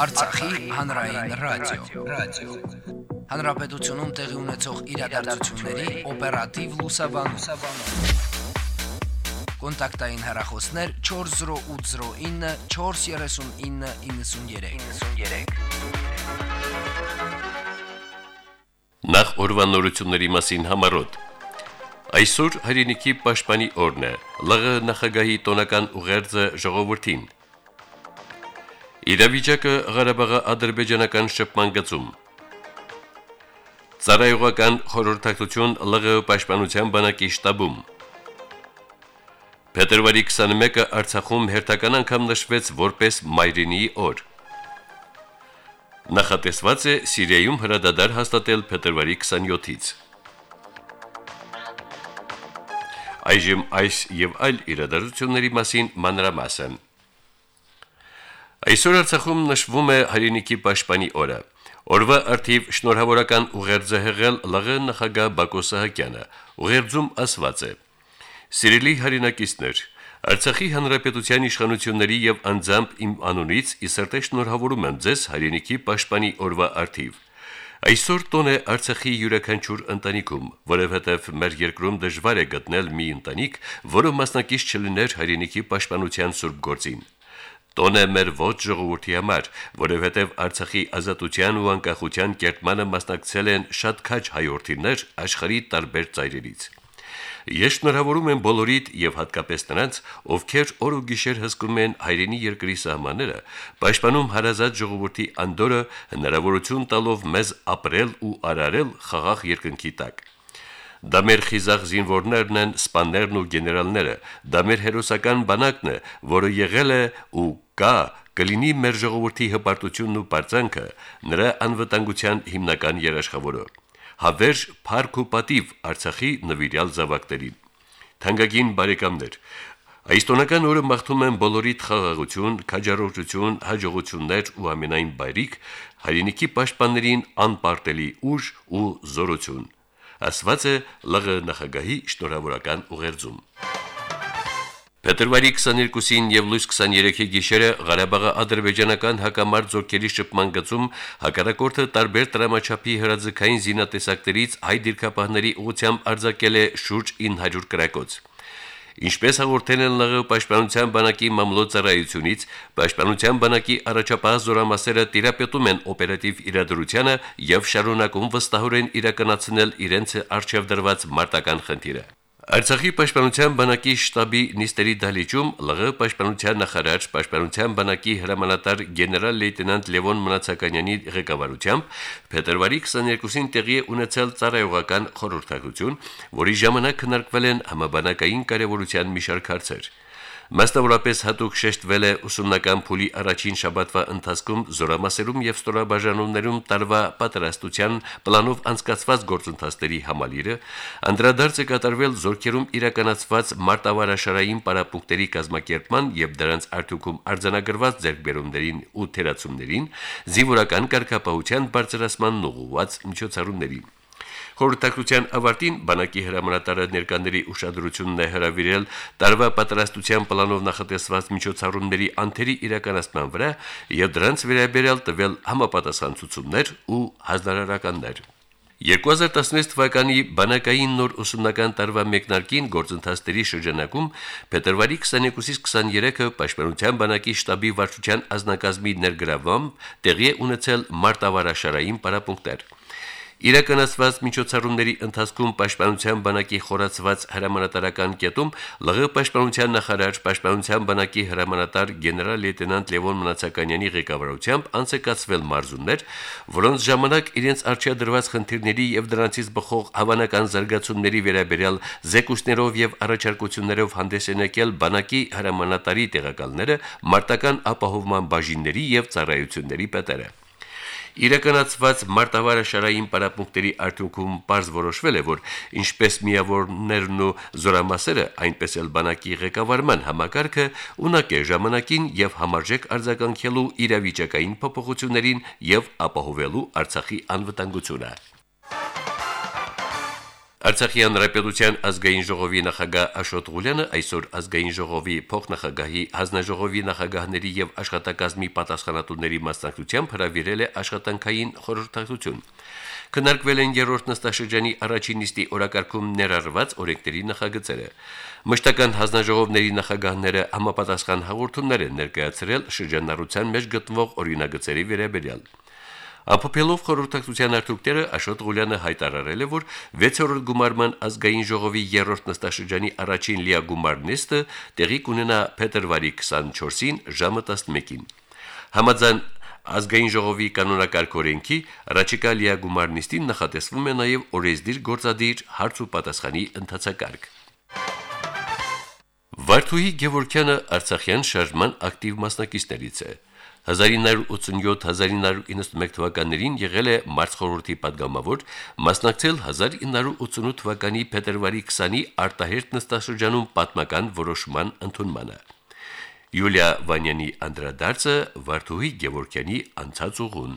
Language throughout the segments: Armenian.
Արցախի հանրային ռադիո, ռադիո։ Հանրապետությունում տեղի ունեցող իրադարձությունների օպերատիվ լուսաբանում։ Կոնտակտային հեռախոսներ 40809 43993։ 93։ Նախ օրվանորությունների մասին համարոտ։ Այսօր հայրենիքի պաշտպանի օրն է։ ԼՂ նախագահի տոնական ուղերձը ժողովրդին։ Իրավիճակը Ղարաբաղի ադրբեջանական շփման գծում։ Ծառայողական խորհրդակցություն ԼՂ պաշտպանության բանակի շտաբում։ Փետրվարի 21-ը Արցախում հերթական անգամ նշվեց որպես Մայրենիի օր։ Նախատեսված է Սիրիայում հրադադար հաստատել փետրվարի 27-ից։ Այժմ այս եւ այլ իրադարձությունների մասին մանրամասն։ Այսօր Արցախում նշվում է հայրենիքի պաշտպանի օրը։ Օրվա արդիվ շնորհավորական ուղերձը հեղել ԼՂ նախագահ Բակո Սահակյանը։ Ուղերձում ասված է. Սիրելի հայրենակիցներ, Արցախի հանրապետության իշխանությունների եւ անձամբ իմ անունից իսրտե շնորհավորում եմ ձեզ հայրենիքի պաշտպանի օրվա արդիվ։ Այսօր տոն է Արցախի յուրաքանչյուր ընտանիքում, որովհետև մեր երկրում դժվար է գտնել մի ընտանիք, որը մասնակից չլիներ հայրենիքի պաշտպանության սուրբ գործին։ Տոն է մեր ոչ ժողովրդի համար, որովհետև Արցախի ազատության ու անկախության կերտմանը մասնակցել են շատ քաջ հայրենիներ աշխարհի տարբեր ծայրերից։ Ես շնորհավորում եմ բոլորիդ եւ հատկապես նրանց, ովքեր օր ու գիշեր հսկում են հայրենի երկրի սահմանները, պաշտպանում հարազատ ժողովրդի անդորը հնարավորություն տալով մեզ ապրել ու արարել խաղաղ երկնքի տակ։ Դա մեր խիզախ զինվորներն են, սպաներն ու գեներալները, դա մեր հերոսական բանակն է, որը եղել է ու կա կլինի մեր ժողովրդի հպարտությունն ու պարծանքը, նրա անվտանգության հիմնական երաշխավորը։ Հավերժ Փարք ու Պատիվ Արցախի նվիրյալ զավակներին։ Թանկագին բարեկամներ, Այս տոնական օրը մաղթում եմ բոլորիդ խաղաղություն, քաջառողջություն, հաջողություններ ու ամենայն բայրիկ հայրենիքի պաշտպաններին անպարտելի ուժ ու զորություն ասված է ԼՂ նախագահի շնորհավորական ուղերձում։ Փետրվարի 22-ին եւ լույս 23-ի գիշերը Ղարաբաղի ադրբեջանական հակամարտ զորքերի շփման գծում հակառակորդը տարբեր տրամաչափի հրաձգային զինատեսակներից հայ դիրքապահների ուղությամբ արձակել է շուրջ 900 կրակոց։ Ինչպես հաղորդել են ԼՂ պաշտպանության բանակի մամլոյցարայությունից, պաշտպանության բանակի առաջապահ զորամասերը տիրապետում են օպերատիվ իրադրությանը եւ շարունակում վստահորեն իրականացնել իրենց արժեվ դրված մարտական խնդիրը։ Արցախի պաշտպանության բանակի շտաբի նիստերի դահլիճում ԼՂ պաշտպանության նախարար պաշտպանության բանակի հրամանատար գեներալ լեյտենանտ Լևոն Մնացականյանի ղեկավարությամբ փետրվարի 22-ին տեղի է ունեցել ծառայողական խորհրդակցություն, որի ժամանակ քննարկվել են համաբանակային կարևորության մի շարք հարցեր։ Մասնավորապես հատուկ շեշտվել է ուսումնական փուլի առաջին շաբաթվա ընթացքում զորամասերում եւ ստորաբաժանումներում տարվա պատրաստության պլանով անցկացված գործընթացների համալիրը, անդրադարձ է կատարվել զորքերում իրականացված մարտավարաշարային պարապմունքների կազմակերպման եւ դրանց արդյունքում արձանագրված ձեռքբերումներին ու թերացումներին, զինվորական կարգապահության բարձրացման ուղղված միջոցառումներին։ Խորհրդակցության ավարտին բանակի հրամանատարը ներկաների ուշադրությունն է հրավիրել տարվա պատրաստության պլանով նախատեսված միջոցառումների անթերի իրականացման վրա եւ դրանց վերաբերյալ տվել համապատասխան ցուցումներ ու հանրարարականներ։ 2016 թվականի բանակային նոր ուսումնական տարվա մեկնարկին գործընթացների շրջանակում փետրվարի 22-ից 23-ը Պաշտպանության բանակի շտաբի վարչության ազնագազմի ներգրավամբ տեղի ունեցել մարտավարաշարային պարապմունքներ։ Իրականացված միջոցառումների ընթացքում Պաշտպանության բանակի խորացված հրամանատարական կետում ԼՂ Պաշտպանության նախարար Պաշտպանության բանակի հրամանատար գեներալ լեյտենանտ Լևոն Մնացականյանի ղեկավարությամբ անցկացվել մարզումներ, որոնց ժամանակ իրենց արժեադրված խնդիրների եւ դրանցից բխող հավանական զարգացումների վերաբերյալ զեկույցներով եւ առաջարկություններով հանդես են եկել բանակի հրամանատարի տեղակալները, մարտական ապահովման բաժինների եւ ծառայությունների պետերը։ Իրականացված մարտավարը շարային պարապմունքների արդյունքում པարզ որոշվել է, որ ինչպես միավորներն ու զորամասերը, այնպես էլ բանակի ղեկավարման համակարգը ունակ է ժամանակին եւ համարժեք արձագանքելու իրավիճակային փոփոխություններին եւ ապահովելու Արցախի անվտանգությունը։ Արցախի հանրապետության ազգային ժողովի նախագահ Աշոտ Ղուլյանը այսօր ազգային ժողովի փոխնախագահի հանձնաժողովի նախագահների եւ աշխատակազմի պատասխանատուների մասնակցությամբ հրավիրել է աշխատանքային խորհրդակցություն։ Քննարկվել են երրորդ նստաշրջանի առաջին նիստի օրակարգում ներառված օրենքների նախագծերը։ Մշտական հանձնաժողովների նախագահները համապատասխան հաղորդումներ են ներկայացրել շրջանառության մեջ գտնվող օրինագծերի վերաբերյալ։ Ապոփելով խորհրդակցության արդյունքները Աշոտ Ղուլյանը հայտարարել է, որ 6-րդ գումարման ազգային ժողովի 3-րդ նստաշրջանի առաջին լիագումար նիստը տեղի կունենա փետրվարի 24-ին ժամը 11-ին։ Համաձայն ազգային ժողովի կանոնակարգ օրենքի առաջիկա լիագումար նիստին նախատեսվում է նաև օրեսդիր գործադիր հարց ու պատասխանի ընթացակարգ։ Վարդուհի Գևորքյանը Արցախյան շարժման ակտիվ մասնակիցներից է։ 1987-1991 թվականներին եղել է Մարտխորհրդի падգամավոր, մասնակցել 1988 թվականի փետրվարի 20-ի արտահերտ նստաշրջանում պատմական որոշման ընդունմանը։ Յուլիա Վանյանի անդրադարձը Վարդուհի Գևորգյանի անցած ուղուն։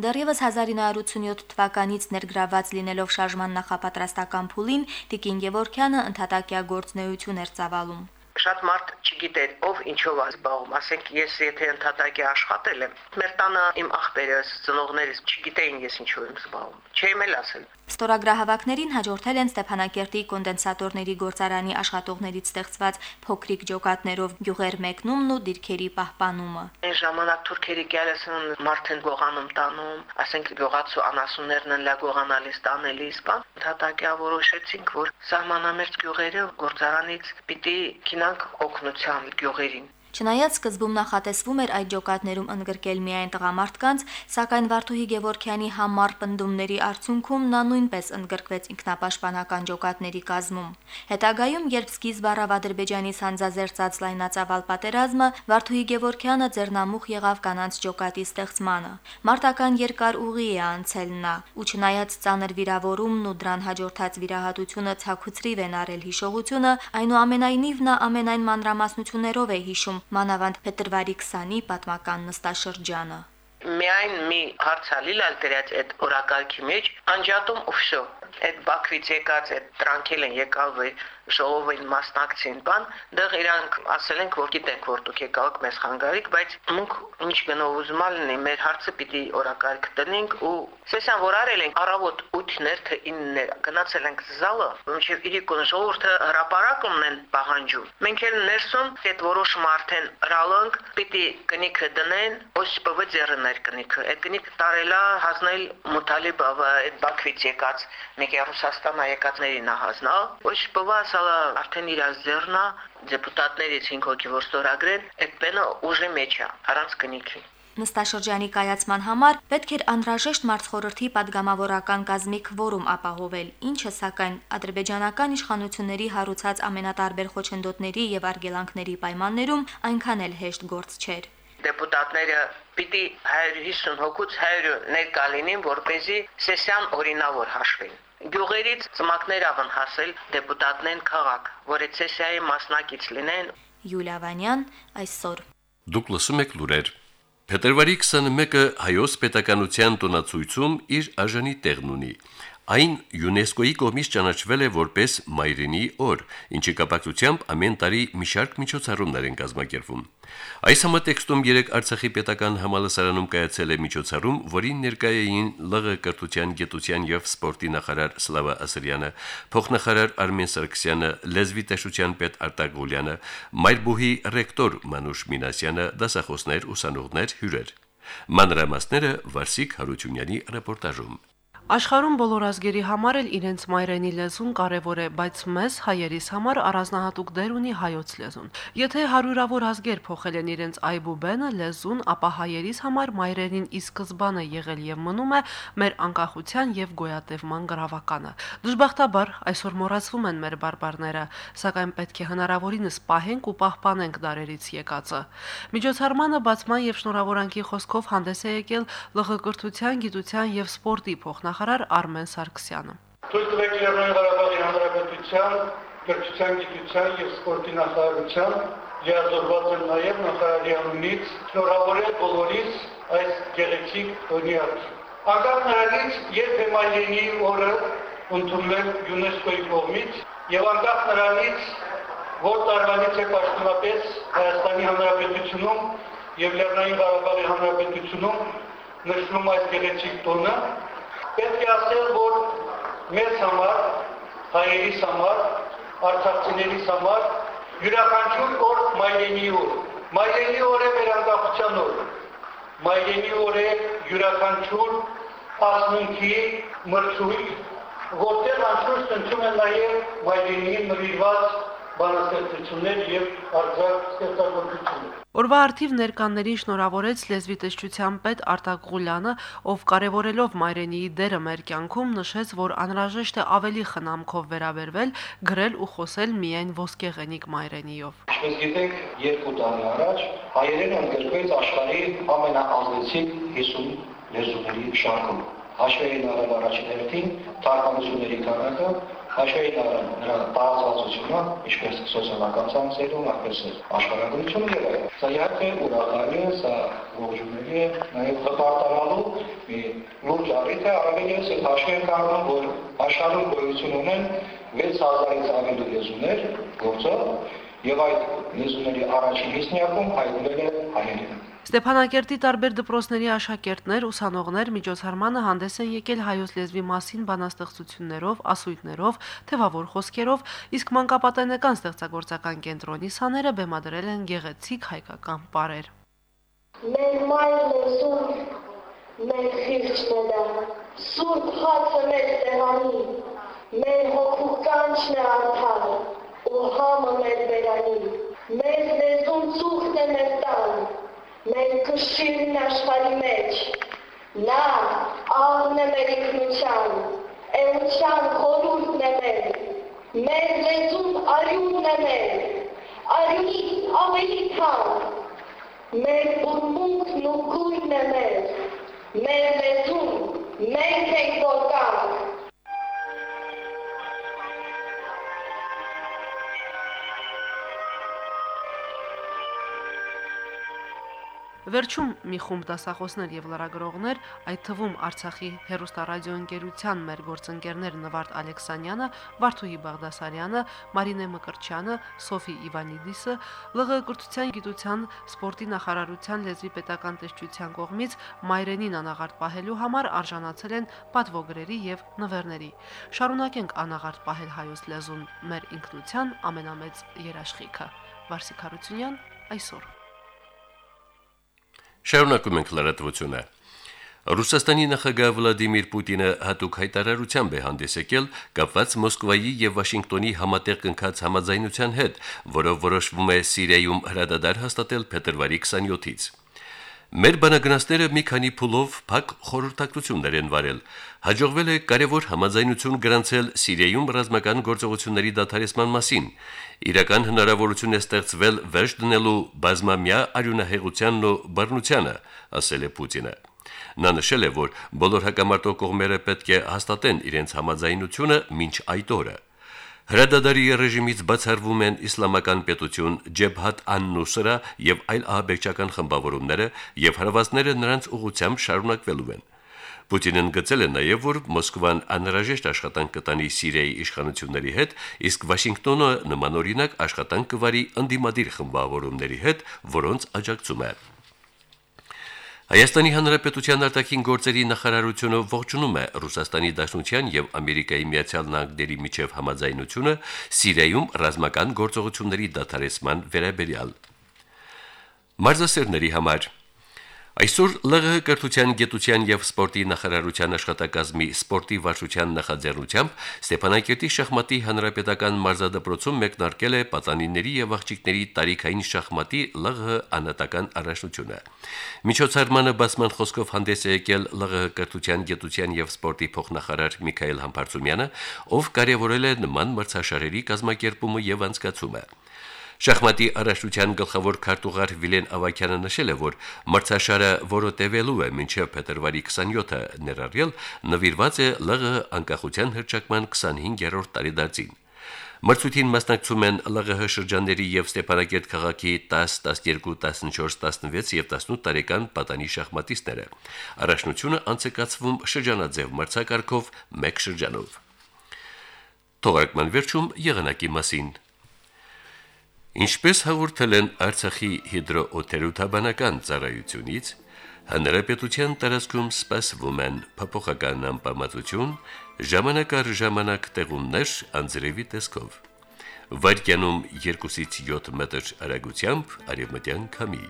Դեռևս 1987 թվականից ներգրաված լինելով շարժման նախապատրաստական փուլին Տիկին Գևորքյանը ընդհատակյա գործնեություն էր ծավալում շատ մարդ չգիտեր ով ինչով է զբաղվում ասենք ես եթե ընդհատակի աշխատել եմ մեր տանը իմ աղբերս ծնողներս չգիտեին ես ինչով եմ զբաղվում չեմ էլ ասել Ստորագրահավաքներին հաջորդել են Ստեփանակերտի կոնդենսատորների գործարանի աշխատողներից ստեղծված փոքրիկ ջոկատներով գյուղեր մեկնումն ու դիրքերի պահպանումը։ Այն ժամանակ թուրքերի գալեսն մարդեն գողանում տանում, ասենք գողացու անասուններն են լա գողանալիս տանելիս, բան թատակյա որոշեցինք, որ սահմանամերձ գյուղերը գործարանից պիտի քինանք օգնության գյուղերին Չնայած սկզբում նախատեսվում էր այդ ջոկատներում ընդգրկել միայն տղամարդկանց, սակայն Վարդուհի Գևորքյանի համառ պնդումների արդյունքում նա նույնպես ընդգրկվեց ինքնապաշտպանական ջոկատների կազմում։ Հետագայում, երբ սկիզբ առավ Ադրբեջանի սանձազերծած լայնածավալ պատերազմը, Վարդուհի Գևորքյանը ձեռնամուխ եղավ կանանց ջոկատի ստեղծմանը։ Մարտական երկար ուղի է անցել նա, ու չնայած ծանր վիրավորումն ու դրան հաջորդած վիրահատությունը ցակուցրիվ են արել հիշողությունը, այնուամենայնիվ նա ամենայն մանրամասնություններով է հիշում մանավանդ փետրվարի 20-ի պատմական նստաշրջանը միայն մի հարցալի լալ դրած այդ օրակարգի մեջ անջատում ու վсё այդ Բաքվից եկած այդ տրանկել են եկալ ժողովին մասնակցին բան, դեռ իրանք ասել են, որ գիտենք, որ դուք եկաք մեզ խանգարիք, բայց մենք ինչ գնով ուզում լինի, մեր հարցը պիտի օրակարգ տնենք ու սեսան որ արել ենք առավոտ 8-ներ թե 9-ներ գնացել ենք զալը, մինչև իրիկուն ժողովուրդը հրաապարակումն են պահանջում։ Մենք էլ ներսում այդ որոշումը արդեն հրալանք, պիտի կնիքը դնեն, ոսպվը ձեռներ կնիքը։ Այդ կնիքը տարելա հազնել մուտալիբը այդ Բաքվից եկած մեկ Ռուսաստանա եկածներին հազնա, ոսպվա մնացալը արդեն իր ձեռնա դեպուտատներից 5 հոգի որ ստորագրել, այդ պենը ուժի մեջ է, առանց կնիքի։ Նստաշրջանի կայացման համար պետք էր անհրաժեշտ մարտխորհրդի падգամավորական կազմի քվորում ապահովել, ինչը սակայն ադրբեջանական իշխանությունների հարուցած ամենատարբեր խոչընդոտների եւ արգելանքների պայմաններում այնքան էլ հեշտ գործ չէր։ Դեպուտատները պիտի 150 հոգուց 100 ներկա լինին, որպեսզի սեսիան օրինավոր հաշվին գյուղերից ծմակներ ավն հասել դեպուտատներն քաղաք, որ այդ սեսիայի մասնակից լինեն։ Յուլիա Վանյան այսօր։ Դուք լսում եք լուրեր։ Փետրվարի 21-ը հայոց պետականության տոնացույցում իր աժանի տեղն ունի։ Այն ՅՈՒՆԵՍԿՕ-ի կողմից ճանաչվել է որպես Մայրենի օր, ինչի կապակցությամբ ամեն տարի մի շարք միջոցառումներ են կազմակերպվում։ Այս համատեքստում երեք Արցախի պետական համալսարանում կայացել է միջոցառում, որին ներկայ էին ԼՂ կրթության, գիտության եւ սպորտի նախարար Սլավա Ասրյանը, փոխնախարար Արմեն Սարգսյանը, լեզվի տեսության պետ Արտակ Գուլյանը, Մայրբուհի ռեկտոր Մանուշ Մինասյանը, դասախոսներ, ուսանողներ, հյուրեր։ Մանրամասները Վարսիկ Հարությունյանի ռեպորտաժում։ Աշխարհում բոլոր ազգերի համար էլ իրենց մայրենի լեզուն կարևոր է, բայց մեզ հայերիս համար առանձնահատուկ դեր ունի հայոց լեզուն։ Եթե հարյուրավոր ազգեր փոխել են իրենց այբուբենը, լեզուն, ապա հայերիս համար մայրենին ի սկզբանե եղել եւ մնում է մեր անկախության եւ գոյատևման գրավականը։ Դժբախտաբար այսօր մոռացվում են մեր բարբարները, սակայն պետք է հնարավորինս պահենք ու պահպանենք դարերից եկածը։ Միջոցառմանը բացման եւ շնորհավորանքի խոսքով հանդես է եկել ԼՂ կրթության, գիտության եւ սպորտի փոխնախ նախարար Արմեն Սարգսյանը։ Թույլ տվեք Լեռնային Ղարաբաղի Հանրապետության կրթության, գիտության եւ սպորտի նախարարության լիազորված եմ նաեւ նախարարի անունից շնորհավորել բոլորիս այս գեղեցիկ օրինակը։ Անկախ նրանից, երբ է մայրենի օրը ընդունվել ՅՈՒՆԵՍԿՕ-ի կողմից եւ անկախ նրանից, որ տարվանից է պաշտոնապես Հայաստանի Հանրապետությունում եւ Լեռնային Ղարաբաղի Հանրապետությունում նշվում այս գեղեցիկ տոնը, պետք է ասել, որ մեզ համար, հայերիս համար, արցախցիներիս համար յուրաքանչյուր օր մայրենի օր։ Մայրենի օր է մեր անկախության օր։ Մայրենի օր է յուրաքանչյուր ասմունքի մրցույթ, որտեղ անշուշտ ընչում են նաև մայրենիին նվիրված բանաստեղծություններ եւ արձակ ստեղծագործություններ։ Օրվա արդիվ ներկաններին շնորհավորեց լեզվի տեսչության պետ Արտակ Ղուլյանը, ով կարևորելով մայրենիի դերը մեր կյանքում նշեց, որ անհրաժեշտ է ավելի խնամքով վերաբերվել, գրել ու խոսել միայն ոսկեղենիկ մայրենիով։ Ինչպես գիտեք, երկու տարի առաջ հայերենը ընդգրկվեց աշխարհի ամենաազդեցիկ 50 լեզուների շարքում։ Հաշվային առել առաջին հերթին թարգմանությունների քանակը, հաշվային առել նրա տարածվածությունը, ինչպես սոցիալական ցանցերում, այնպես էլ աշխարհագրությունը եւ այլն։ Սա իհարկե ուրախալի է, սա ողջունելի է, նաեւ հպարտանալու մի լուրջ առիթ է, առավել ևս էլ հաշվի ենք առնում, որ աշխարհում գոյություն ունեն 6000-ից ավելի լեզուներ գործող եւ այդ լեզուների առաջին հիսնյակում հայտնվել է հայերենը։ Ստեփանակերտի տարբեր դպրոցների աշակերտներ, ուսանողներ միջոցառմանը հանդես են եկել հայոց լեզվի մասին բանաստեղծություններով, ասույթներով, թևավոր խոսքերով, իսկ մանկապատենական ստեղծագործական կենտրոնի սաները բեմադրել են գեղեցիկ հայկական պարեր։ Մեր մայր լեզուն, մեր խիղճն է դա, սուրբ հացը մեր տեղանի, մեր հոգու կանչն է արդար, ու համը մեր բերանի, մեր լեզուն ծուղթ է մեր տան, մեր կշիրն աշխարի մեջ, նա աղն է մեր ինքնության, էության խորուրդն է մեր, մեր լեզուն արյունն է մեր, արյունից ավելի թան, մեր բուրմունքն ու գույնն է մեր, մեր լեզուն, մենք ենք որ կանք, Վերջում մի խումբ դասախոսներ եւ լրագրողներ, այդ թվում Արցախի հերոստարադիոընկերության մեր գործընկերներ Նվարդ Ալեքսանյանը, Վարդուհի Բաղդասարյանը, Մարինե Մկրչյանը, Սոֆի Իվանիդիսը, ԼՂ կրթության, գիտության, սպորտի նախարարության լեզվի պետական տեսչության կողմից մայրենին անաղարտ պահելու համար արժանացել են պատվոգրերի եւ նվերների։ Շարունակենք անաղարտ պահել հայոց լեզուն մեր ինքնության ամենամեծ երաշխիքը։ Վարսիկ Հարությունյան այսօր Շարունակում ենք լրատվությունը։ Ռուսաստանի նախագահ Վլադիմիր Պուտինը հատուկ հայտարարությամբ է հանդես եկել կապված Մոսկվայի եւ Վաշինգտոնի համատեղ կնքած համաձայնության հետ, որով որոշվում է Սիրիայում հրադադար հաստատել փետրվարի 27-ից։ Մեր բանագնացները մի քանի փուլով փակ խորհրդակցություններ են վարել։ Հաջողվել է կարևոր համաձայնություն գրանցել Սիրիայում ռազմական գործողությունների դադարեցման մասին։ Իրական հնարավորություն է ստեղծվել վերջ դնելու բազմամյա արյունահեղությանն ու բռնությանը, ասել է Պուտինը։ Նա նշել է, որ բոլոր հակամարտող կողմերը պետք է հաստատեն իրենց համաձայնությունը մինչ այդ օրը։ Հրադադարի ռեժիմից բացառվում են իսլամական պետություն, Ջեբհատ ան-Նուսրա եւ այլ ահաբեկչական խմբավորումները եւ հարվածները նրանց ուղությամբ շարունակվելու են։ Պուտինն գծել է նաև, որ Մոսկվան անհրաժեշտ աշխատանք կտանի Սիրիայի իշխանությունների հետ, իսկ Վաշինգտոնը նմանօրինակ աշխատանք կվարի ընդդիմադիր խմբավորումների հետ, որոնց աջակցում է։ Հայաստանի Հանրապետության արտաքին գործերի նախարարությունը ողջունում է Ռուսաստանի Դաշնության եւ Ամերիկայի Միացյալ Նահանգների միջև համաձայնությունը Սիրիայում ռազմական գործողությունների դադարեցման վերաբերյալ։ Մարզասերների համար Այսօր ԼՂՀ կրթության, գիտության եւ սպորտի նախարարության աշխատակազմի սպորտի վարչության նախաձեռնությամբ Ստեփանակերտի շախմատի հանրապետական մարզադպրոցում մեկնարկել է պատանիների եւ աղջիկների տարիքային շախմատի ԼՂՀ անհատական առաջնությունը։ Միջոցառմանը բացման խոսքով հանդես է եկել ԼՂՀ կրթության, գիտության եւ սպորտի փոխնախարար Միքայել Համբարձումյանը, ով կարևորել է նման մրցաշարերի կազմակերպումը եւ անցկացումը։ Շախմատի առաջնության գլխավոր քարտուղար Վիլեն Ավակյանը նշել է, որ մրցաշարը, որը տևելու է մինչև փետրվարի 27-ը ներառյալ, նվիրված է ԼՂ անկախության հռչակման 25-րդ տարեդարձին։ Մրցույթին մասնակցում են ԼՂՀ շրջանների եւ Ստեփանագերտ քաղաքի 10, 12, 14, 16 եւ 18 տարեկան պատանի շախմատիստները։ Առաջնությունը անցկացվում շրջանաձև մրցակարգով 1 շրջանով։ Թողարկման վերջում եղանակի մասին։ Ինչպես հաղորդել են Արցախի հիդրոօթերոթաբանական ծառայությունից, հանրապետության տարածքում սպասվում են փոփոխական անբավարարություն, ժամանակ առ ժամանակ տեղումներ անձրևի տեսքով։ Վարկյանում 2-ից 7 մետր արագությամբ արևմտյան քամի։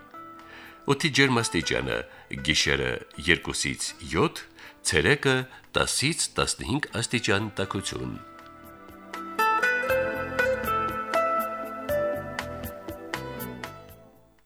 Օդի ջերմաստիճանը՝ գիշերը 2-ից 7, ցերեկը 10-ից 15 աստիճան տաքություն։